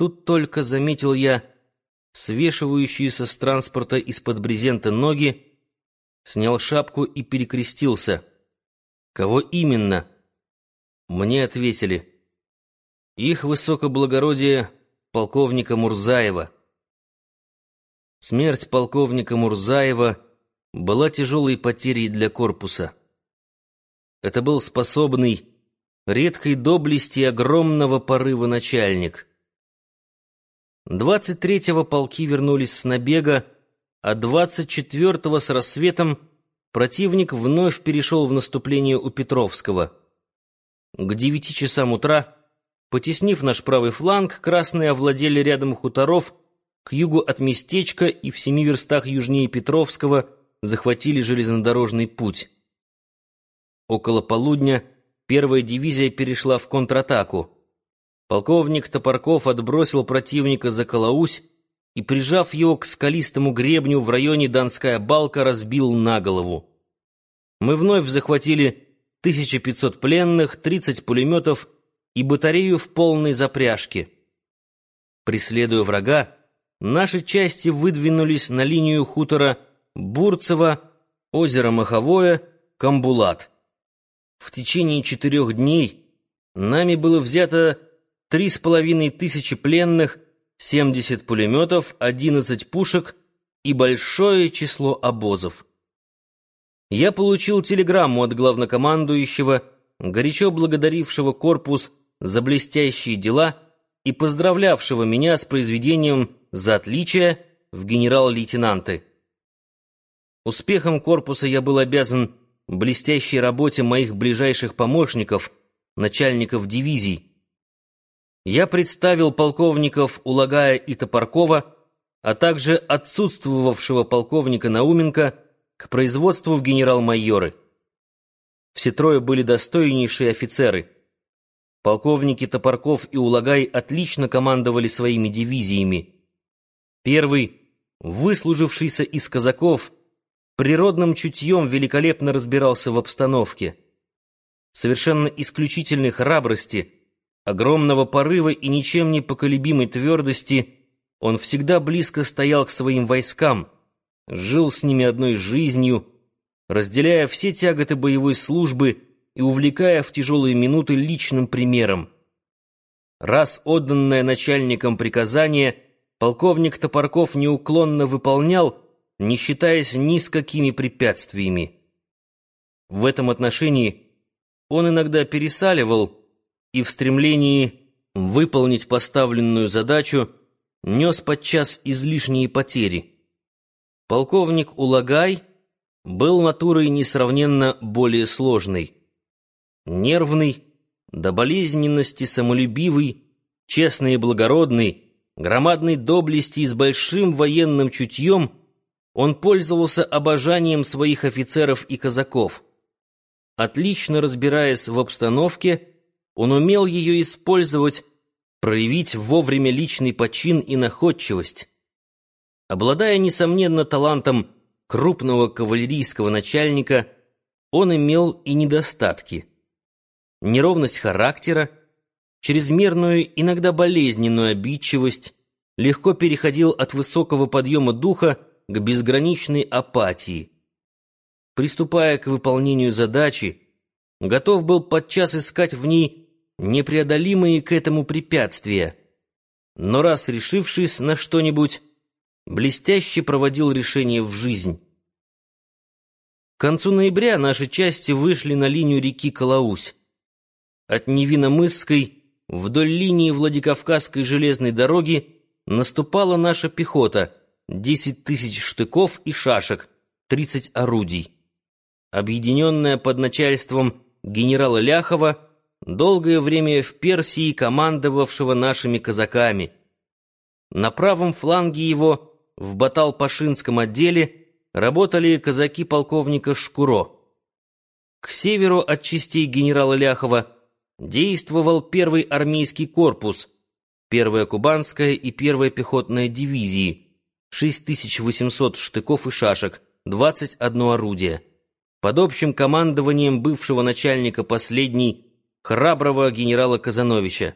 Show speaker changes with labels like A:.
A: Тут только заметил я свешивающиеся с транспорта из-под брезента ноги, снял шапку и перекрестился. Кого именно? Мне ответили. Их высокоблагородие полковника Мурзаева. Смерть полковника Мурзаева была тяжелой потерей для корпуса. Это был способный, редкой доблести и огромного порыва начальник. 23-го полки вернулись с набега, а 24-го с рассветом противник вновь перешел в наступление у Петровского. К девяти часам утра, потеснив наш правый фланг, красные овладели рядом хуторов к югу от местечка и в семи верстах южнее Петровского захватили железнодорожный путь. Около полудня первая дивизия перешла в контратаку. Полковник Топорков отбросил противника за Калаусь и, прижав его к скалистому гребню в районе Донская балка, разбил на голову. Мы вновь захватили 1500 пленных, 30 пулеметов и батарею в полной запряжке. Преследуя врага, наши части выдвинулись на линию хутора Бурцево, озеро Маховое, Камбулат. В течение четырех дней нами было взято три с половиной тысячи пленных, семьдесят пулеметов, одиннадцать пушек и большое число обозов. Я получил телеграмму от главнокомандующего, горячо благодарившего корпус за блестящие дела и поздравлявшего меня с произведением за отличие в генерал-лейтенанты. Успехом корпуса я был обязан блестящей работе моих ближайших помощников, начальников дивизий, я представил полковников Улагая и Топоркова, а также отсутствовавшего полковника Науменко к производству в генерал-майоры. Все трое были достойнейшие офицеры. Полковники Топорков и Улагай отлично командовали своими дивизиями. Первый, выслужившийся из казаков, природным чутьем великолепно разбирался в обстановке. Совершенно исключительной храбрости — огромного порыва и ничем не поколебимой твердости, он всегда близко стоял к своим войскам, жил с ними одной жизнью, разделяя все тяготы боевой службы и увлекая в тяжелые минуты личным примером. Раз отданное начальником приказание, полковник Топорков неуклонно выполнял, не считаясь ни с какими препятствиями. В этом отношении он иногда пересаливал, и в стремлении выполнить поставленную задачу нес подчас излишние потери. Полковник Улагай был натурой несравненно более сложной. Нервный, до болезненности самолюбивый, честный и благородный, громадной доблести и с большим военным чутьем, он пользовался обожанием своих офицеров и казаков. Отлично разбираясь в обстановке, он умел ее использовать, проявить вовремя личный почин и находчивость. Обладая, несомненно, талантом крупного кавалерийского начальника, он имел и недостатки. Неровность характера, чрезмерную, иногда болезненную обидчивость, легко переходил от высокого подъема духа к безграничной апатии. Приступая к выполнению задачи, готов был подчас искать в ней непреодолимые к этому препятствия. Но раз решившись на что-нибудь, блестяще проводил решение в жизнь. К концу ноября наши части вышли на линию реки Калаусь. От Невиномысской вдоль линии Владикавказской железной дороги наступала наша пехота, 10 тысяч штыков и шашек, 30 орудий. Объединенная под начальством генерала Ляхова, долгое время в Персии командовавшего нашими казаками. На правом фланге его, в Батал-Пашинском отделе, работали казаки полковника Шкуро. К северу от частей генерала Ляхова действовал первый армейский корпус, первая кубанская и первая пехотная дивизии, 6800 штыков и шашек, 21 орудие. Под общим командованием бывшего начальника последней храброго генерала Казановича.